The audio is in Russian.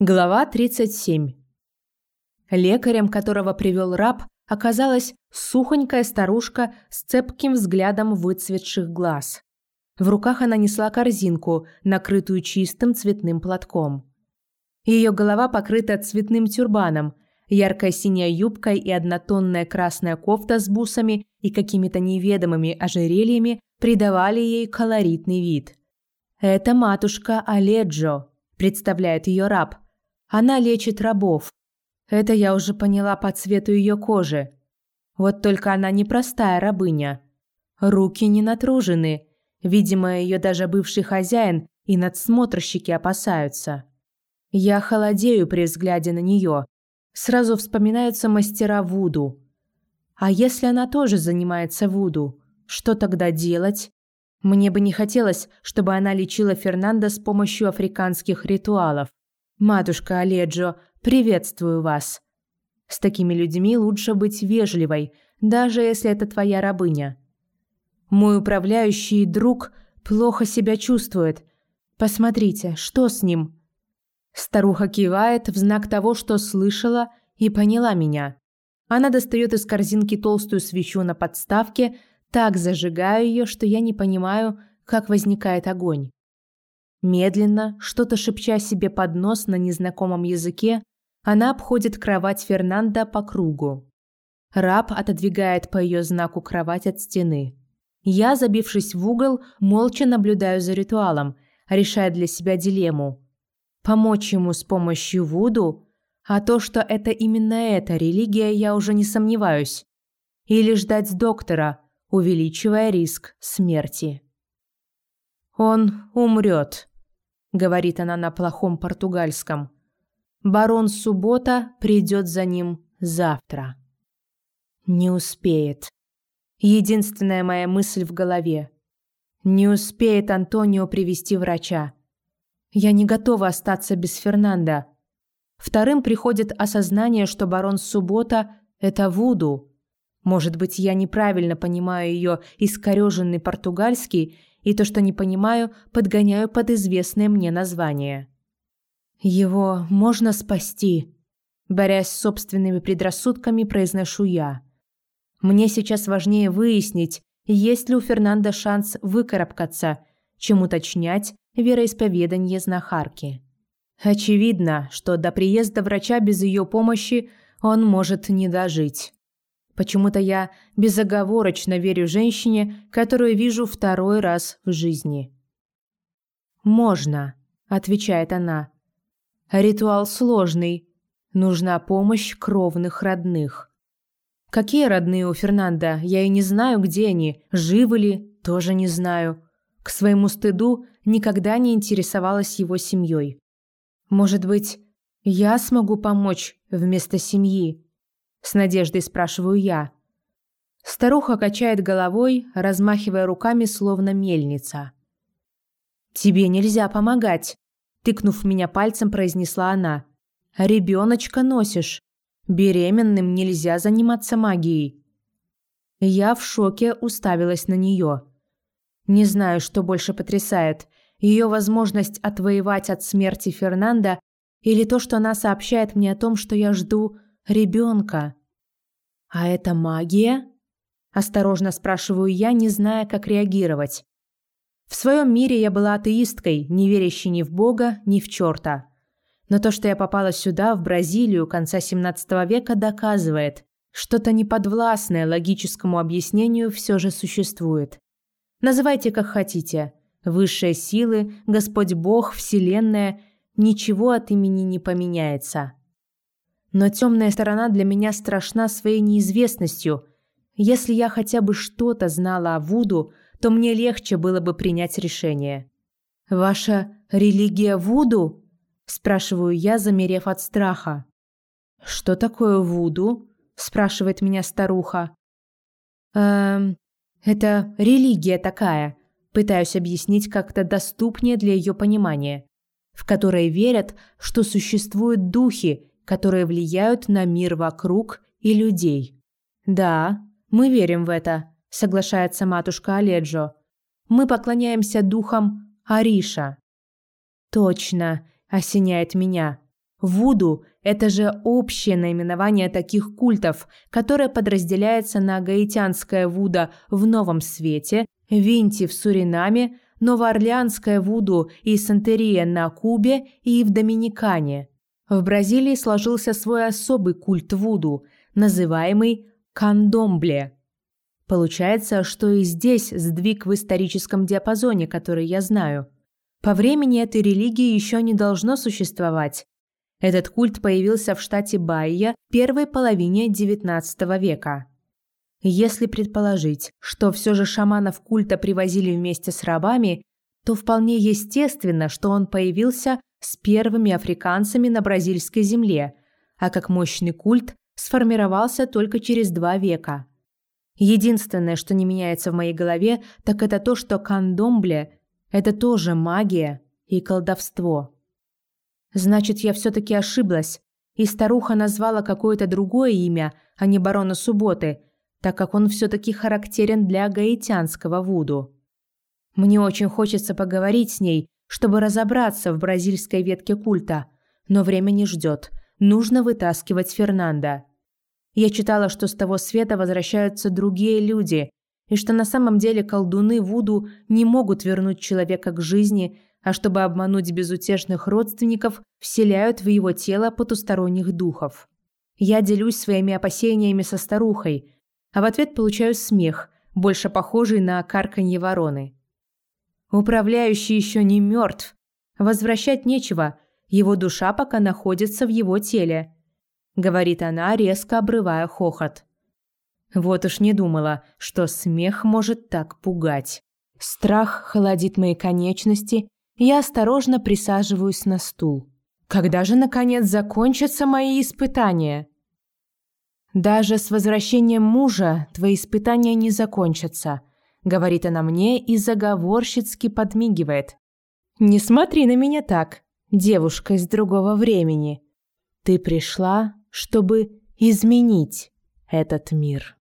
Глава 37. Лекарем, которого привел раб, оказалась сухонькая старушка с цепким взглядом выцветших глаз. В руках она несла корзинку, накрытую чистым цветным платком. Ее голова покрыта цветным тюрбаном, яркая синяя юбка и однотонная красная кофта с бусами и какими-то неведомыми ожерельями придавали ей колоритный вид. «Это матушка Аледжо», – представляет ее раб – она лечит рабов. Это я уже поняла по цвету ее кожи. Вот только она не простая рабыня. Руки не натружены. Видимо, ее даже бывший хозяин и надсмотрщики опасаются. Я холодею при взгляде на нее. Сразу вспоминаются мастера Вуду. А если она тоже занимается Вуду, что тогда делать? Мне бы не хотелось, чтобы она лечила Фернандо с помощью африканских ритуалов. «Матушка Аледжо, приветствую вас!» С такими людьми лучше быть вежливой, даже если это твоя рабыня. Мой управляющий друг плохо себя чувствует. Посмотрите, что с ним? Старуха кивает в знак того, что слышала и поняла меня. Она достает из корзинки толстую свечу на подставке, так зажигаю ее, что я не понимаю, как возникает огонь. Медленно, что-то шепча себе под нос на незнакомом языке, она обходит кровать Фернанда по кругу. Раб отодвигает по ее знаку кровать от стены. Я, забившись в угол, молча наблюдаю за ритуалом, решая для себя дилемму. Помочь ему с помощью Вуду, а то, что это именно эта религия, я уже не сомневаюсь. Или ждать доктора, увеличивая риск смерти. Он умрет говорит она на плохом португальском. Барон Суббота придет за ним завтра. Не успеет. Единственная моя мысль в голове. Не успеет Антонио привести врача. Я не готова остаться без Фернанда. Вторым приходит осознание, что барон Суббота – это Вуду. Может быть, я неправильно понимаю ее искореженный португальский и то, что не понимаю, подгоняю под известное мне название. Его можно спасти, борясь с собственными предрассудками, произношу я. Мне сейчас важнее выяснить, есть ли у Фернанда шанс выкарабкаться, чем уточнять вероисповедание знахарки. Очевидно, что до приезда врача без ее помощи он может не дожить. Почему-то я безоговорочно верю женщине, которую вижу второй раз в жизни. «Можно», – отвечает она. «Ритуал сложный. Нужна помощь кровных родных». Какие родные у Фернанда? Я и не знаю, где они. Живы ли? Тоже не знаю. К своему стыду никогда не интересовалась его семьей. Может быть, я смогу помочь вместо семьи? С надеждой спрашиваю я. Старуха качает головой, размахивая руками, словно мельница. «Тебе нельзя помогать», – тыкнув меня пальцем, произнесла она. «Ребеночка носишь. Беременным нельзя заниматься магией». Я в шоке уставилась на нее. Не знаю, что больше потрясает – ее возможность отвоевать от смерти Фернанда или то, что она сообщает мне о том, что я жду ребенка. А это магия? Осторожно спрашиваю я, не зная, как реагировать. В своем мире я была атеисткой, не верящей ни в Бога, ни в черта. Но то, что я попала сюда, в Бразилию конца 17 века, доказывает, что-то неподвластное логическому объяснению все же существует. Называйте как хотите. Высшие силы, Господь Бог, Вселенная – ничего от имени не поменяется. Но темная сторона для меня страшна своей неизвестностью. Если я хотя бы что-то знала о Вуду, то мне легче было бы принять решение. «Ваша религия Вуду?» – спрашиваю я, замерев от страха. «Что такое Вуду?» – спрашивает меня старуха. «Эм, это религия такая», – пытаюсь объяснить как-то доступнее для ее понимания, в которой верят, что существуют духи – которые влияют на мир вокруг и людей. Да, мы верим в это, соглашается матушка Аледжо. Мы поклоняемся духам Ариша. Точно, осеняет меня. Вуду – это же общее наименование таких культов, которое подразделяется на гаитянское вуда в Новом Свете, Винти в Суринаме, Новоорлеанское вуду и Сантерия на Кубе и в Доминикане. В Бразилии сложился свой особый культ вуду, называемый кандомбле. Получается, что и здесь сдвиг в историческом диапазоне, который я знаю. По времени этой религии еще не должно существовать. Этот культ появился в штате Баия в первой половине XIX века. Если предположить, что все же шаманов культа привозили вместе с рабами, то вполне естественно, что он появился с первыми африканцами на бразильской земле, а как мощный культ сформировался только через два века. Единственное, что не меняется в моей голове, так это то, что кандомбле – это тоже магия и колдовство. Значит, я все-таки ошиблась, и старуха назвала какое-то другое имя, а не барона Субботы, так как он все-таки характерен для гаитянского вуду. Мне очень хочется поговорить с ней, чтобы разобраться в бразильской ветке культа, но время не ждет. Нужно вытаскивать Фернанда. Я читала, что с того света возвращаются другие люди, и что на самом деле колдуны Вуду не могут вернуть человека к жизни, а чтобы обмануть безутешных родственников, вселяют в его тело потусторонних духов. Я делюсь своими опасениями со старухой, а в ответ получаю смех, больше похожий на карканье вороны. Управляющий еще не мертв. Возвращать нечего, его душа пока находится в его теле говорит она, резко обрывая хохот. Вот уж не думала, что смех может так пугать. Страх холодит мои конечности, и я осторожно присаживаюсь на стул. Когда же наконец закончатся мои испытания? Даже с возвращением мужа твои испытания не закончатся, говорит она мне и заговорщицки подмигивает. Не смотри на меня так, девушка из другого времени. Ты пришла чтобы изменить этот мир.